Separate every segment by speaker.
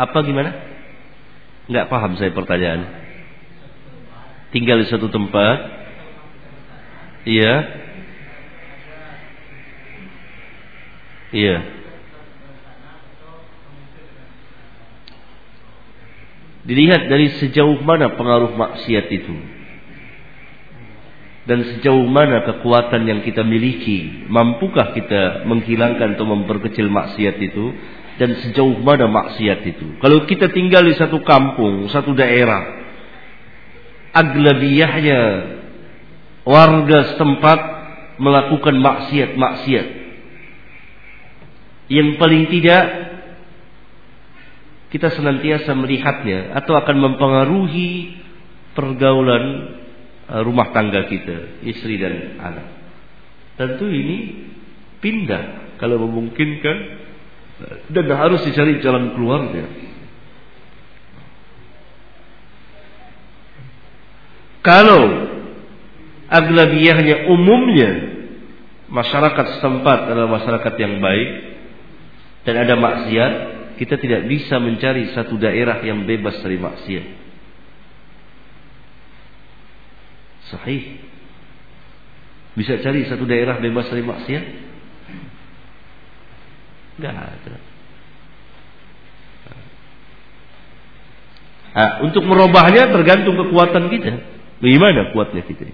Speaker 1: Apa gimana? Enggak paham saya pertanyaan. Tinggal di satu tempat. Iya. Iya. Dilihat dari sejauh mana pengaruh maksiat itu dan sejauh mana kekuatan yang kita miliki mampukah kita menghilangkan atau memperkecil maksiat itu dan sejauh mana maksiat itu kalau kita tinggal di satu kampung satu daerah aglabiyahnya warga setempat melakukan maksiat-maksiat yang paling tidak kita senantiasa melihatnya atau akan mempengaruhi pergaulan Eh, rumah tangga kita, istri dan anak. Tentu ini pindah kalau memungkinkan dan harus dicari jalan keluarnya. Kalau aglabiyahnya umumnya masyarakat setempat adalah masyarakat yang baik dan ada maksiat, kita tidak bisa mencari satu daerah yang bebas dari maksiat. Sahih. Bisa cari satu daerah bebas dari maksiat? Enggak ada. Nah, untuk merubahnya tergantung kekuatan kita. Bagaimana kuatnya kita?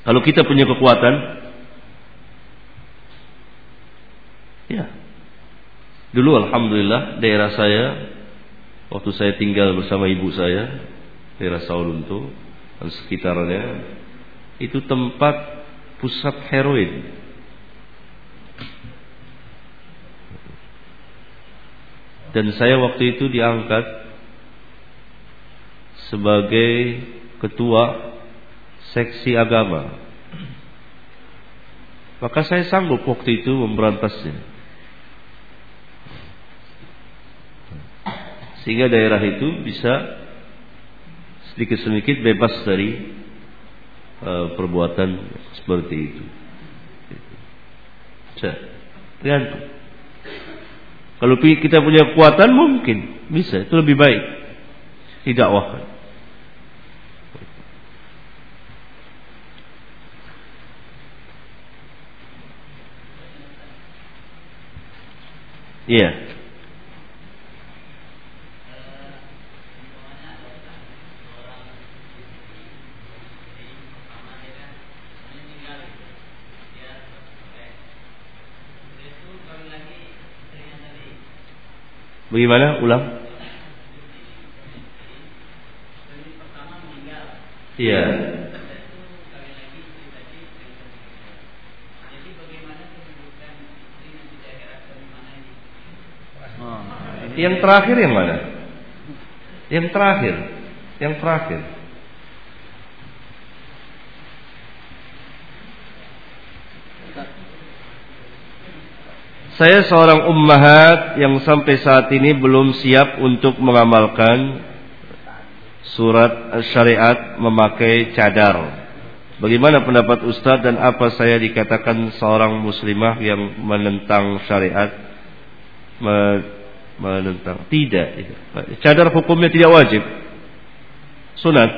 Speaker 1: Kalau kita punya kekuatan, ya. Dulu alhamdulillah daerah saya waktu saya tinggal bersama ibu saya daerah Saulunto dan sekitarnya itu tempat pusat heroin. Dan saya waktu itu diangkat sebagai ketua seksi agama. Maka saya sanggup waktu itu memberantasnya. Sehingga daerah itu bisa sedikit-sedikit bebas dari uh, perbuatan seperti itu. Tergantung. Kalau kita punya kekuatan mungkin bisa, itu lebih baik. Tidak. Iya. Yeah. Bagaimana? Ulang. Iya. Yang terakhir yang mana? Yang terakhir. Yang terakhir. Saya seorang ummahat yang sampai saat ini belum siap untuk mengamalkan surat syariat memakai cadar. Bagaimana pendapat Ustadz dan apa saya dikatakan seorang muslimah yang menentang syariat? Menentang. Tidak. Cadar hukumnya tidak wajib. Sunat.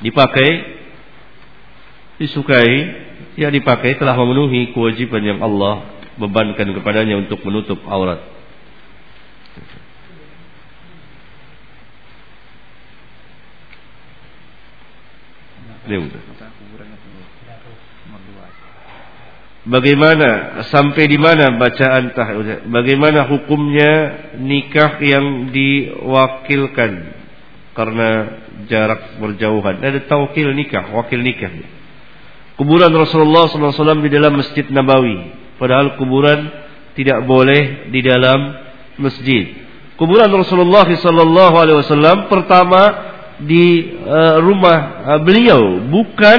Speaker 1: Dipakai. Disukai yang dipakai telah memenuhi kewajiban yang Allah bebankan kepadanya untuk menutup aurat. Bagaimana sampai di mana bacaan tahajud? Bagaimana hukumnya nikah yang diwakilkan karena jarak berjauhan? Ada tawkil nikah, wakil nikah kuburan Rasulullah SAW di dalam Masjid Nabawi. Padahal kuburan tidak boleh di dalam masjid. Kuburan Rasulullah SAW pertama di uh, rumah uh, beliau, bukan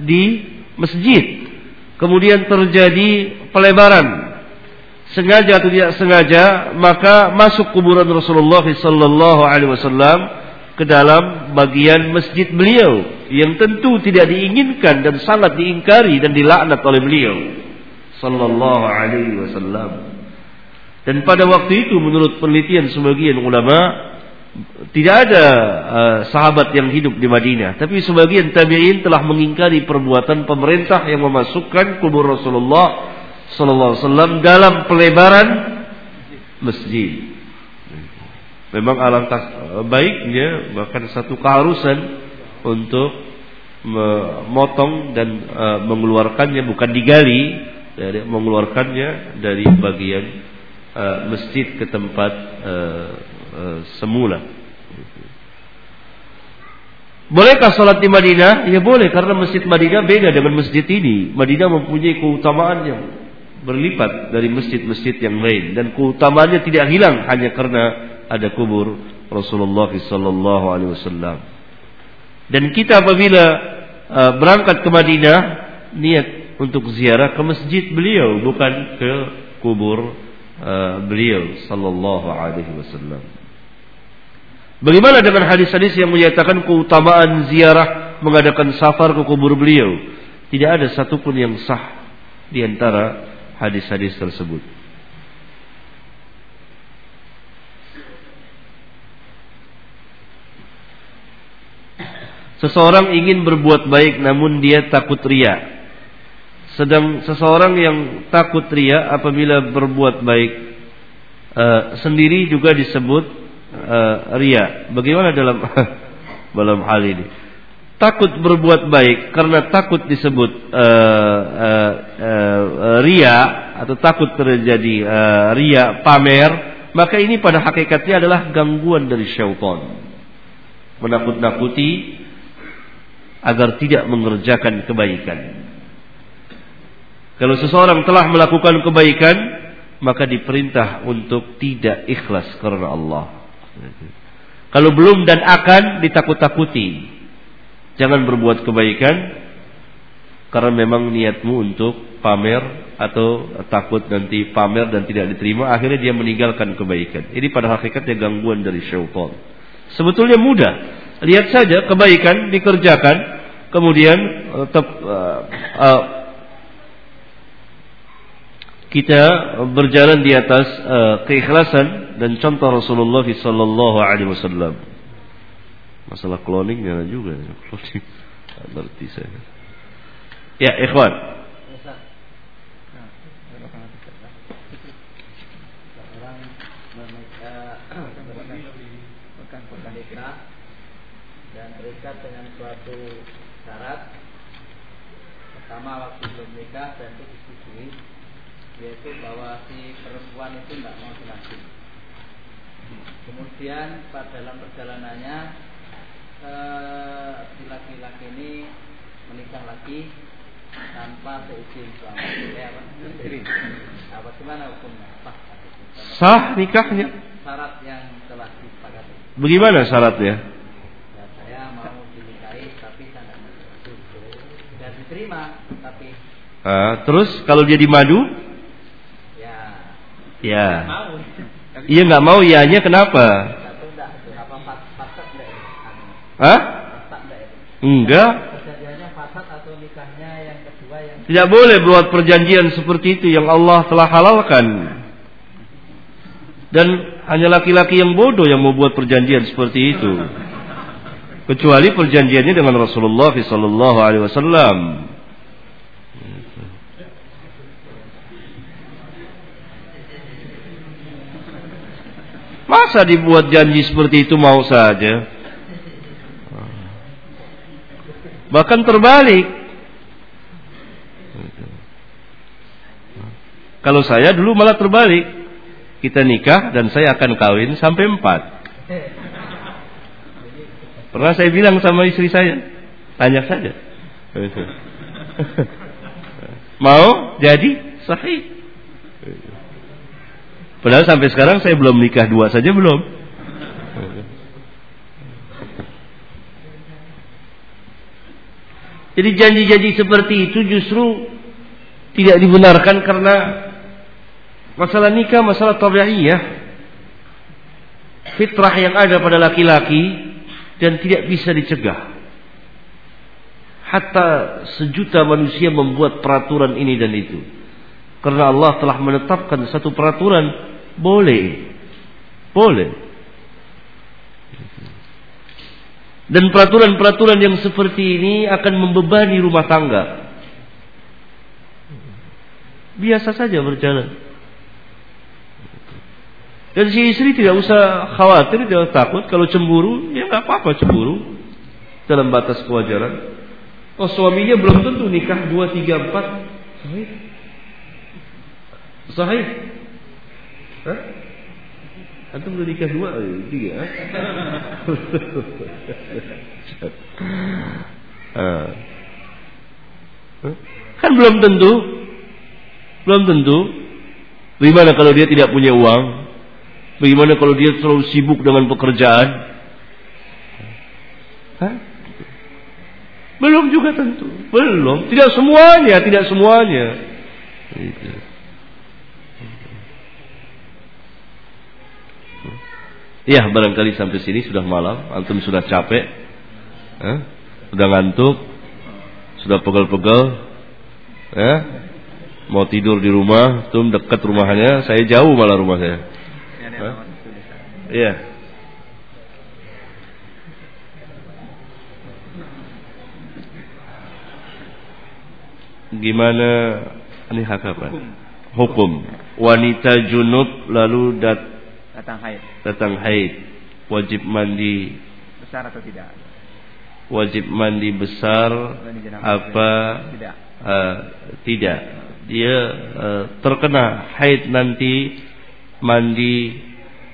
Speaker 1: di masjid. Kemudian terjadi pelebaran sengaja atau tidak sengaja maka masuk kuburan Rasulullah wasallam ke dalam bagian masjid beliau yang tentu tidak diinginkan dan sangat diingkari dan dilaknat oleh beliau sallallahu alaihi wasallam. Dan pada waktu itu menurut penelitian sebagian ulama tidak ada uh, sahabat yang hidup di Madinah, tapi sebagian tabi'in telah mengingkari perbuatan pemerintah yang memasukkan kubur Rasulullah sallallahu alaihi wasallam dalam pelebaran masjid. Memang alangkah eh, baiknya bahkan satu keharusan untuk memotong dan uh, mengeluarkannya bukan digali dari mengeluarkannya dari bagian uh, masjid ke tempat semula. Bolehkah sholat di Madinah? Ya boleh karena masjid Madinah beda dengan masjid ini. Madinah mempunyai keutamaan yang berlipat dari masjid-masjid yang lain dan keutamaannya tidak hilang hanya karena ada kubur Rasulullah sallallahu alaihi wasallam. Dan kita apabila uh, berangkat ke Madinah niat untuk ziarah ke masjid beliau bukan ke kubur uh, beliau sallallahu alaihi wasallam. Bagaimana dengan hadis-hadis yang menyatakan keutamaan ziarah mengadakan safar ke kubur beliau? Tidak ada satupun yang sah di antara hadis-hadis tersebut. Seseorang ingin berbuat baik namun dia takut ria. Sedang seseorang yang takut ria apabila berbuat baik uh, sendiri juga disebut uh, ria. Bagaimana dalam dalam hal ini? Takut berbuat baik karena takut disebut uh, uh, uh, ria atau takut terjadi uh, ria pamer, maka ini pada hakikatnya adalah gangguan dari syaitan. Menakut-nakuti agar tidak mengerjakan kebaikan. Kalau seseorang telah melakukan kebaikan, maka diperintah untuk tidak ikhlas karena Allah. Kalau belum dan akan ditakut-takuti. Jangan berbuat kebaikan karena memang niatmu untuk pamer atau takut nanti pamer dan tidak diterima, akhirnya dia meninggalkan kebaikan. Ini pada hakikatnya gangguan dari syaitan. Sebetulnya mudah. Lihat saja kebaikan dikerjakan, kemudian tetap uh, uh, kita berjalan di atas uh, keikhlasan dan contoh Rasulullah sallallahu alaihi wasallam. Masalah cloningnya juga, cloning. Ngerti saya. Ya, ikhwan.
Speaker 2: Nikah dan itu disetujui yaitu bahwa si perempuan itu tidak mau dilaki. Kemudian pada dalam perjalanannya eh, si laki-laki ini menikah lagi tanpa seizin suami. Ya, apa? Apa gimana hukumnya? Sah.
Speaker 1: Sah nikahnya.
Speaker 2: Syarat yang telah disepakati.
Speaker 1: Bagaimana syaratnya?
Speaker 2: Ya, saya mau dinikahi tapi saya tidak Dan diterima tapi
Speaker 1: Uh, terus kalau dia dimadu?
Speaker 2: Ya.
Speaker 1: Ya. Iya nggak mau ianya kenapa? Hah? Enggak. Tidak boleh buat perjanjian seperti itu yang Allah telah halalkan. Dan hanya laki-laki yang bodoh yang mau buat perjanjian seperti itu. Kecuali perjanjiannya dengan Rasulullah sallallahu alaihi wasallam. Masa dibuat janji seperti itu mau saja? Bahkan terbalik. Kalau saya dulu malah terbalik. Kita nikah dan saya akan kawin sampai empat. Pernah saya bilang sama istri saya, tanya saja. Mau jadi sahih. Padahal sampai sekarang saya belum nikah dua saja belum. Jadi janji-janji seperti itu justru tidak dibenarkan karena masalah nikah masalah tabi'iyah. Fitrah yang ada pada laki-laki dan tidak bisa dicegah. Hatta sejuta manusia membuat peraturan ini dan itu. Karena Allah telah menetapkan satu peraturan boleh. Boleh. Dan peraturan-peraturan yang seperti ini akan membebani rumah tangga. Biasa saja berjalan. Dan si istri tidak usah khawatir, tidak takut kalau cemburu, ya nggak apa-apa cemburu dalam batas kewajaran. Oh suaminya belum tentu nikah dua tiga empat sahih. Hah? Antum udah nikah dua, eh, tiga. Ah. kan belum tentu, belum tentu. Bagaimana kalau dia tidak punya uang? Bagaimana kalau dia terlalu sibuk dengan pekerjaan? Hah? Belum juga tentu, belum. Tidak semuanya, tidak semuanya. Gitu. Ya barangkali sampai sini sudah malam. Antum sudah capek. Eh? Sudah ngantuk. Sudah pegel-pegel. Eh? Mau tidur di rumah. Tum dekat rumahnya. Saya jauh malah rumah saya. Eh? Iya. Gimana? Ini hak apa? Hukum. Wanita junub lalu dat
Speaker 2: datang haid.
Speaker 1: Datang haid. Wajib mandi
Speaker 2: besar atau tidak?
Speaker 1: Wajib mandi besar apa
Speaker 2: tidak?
Speaker 1: Uh, tidak. Dia uh, terkena haid nanti mandi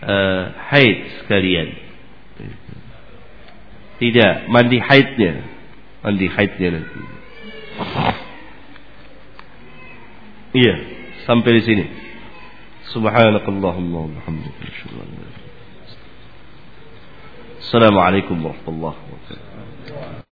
Speaker 1: uh, haid sekalian. Tidak, mandi haidnya. Mandi haidnya nanti. Iya, sampai di sini. سبحانك اللهم وبحمدك نشهد ان لا اله الا انت السلام عليكم ورحمه الله وبركاته